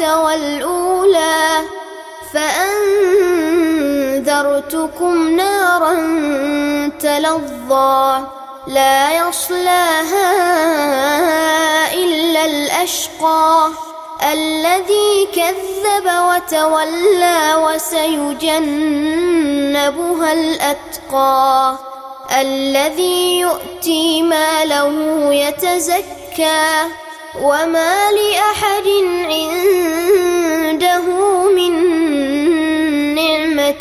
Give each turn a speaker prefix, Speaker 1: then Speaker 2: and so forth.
Speaker 1: والأولى فأنذرتكم نارا تلظى لا يصلاها إلا الأشقى الذي كذب وتولى وسيجنبها الأتقى الذي يؤتي ماله يتزكى وما لأحد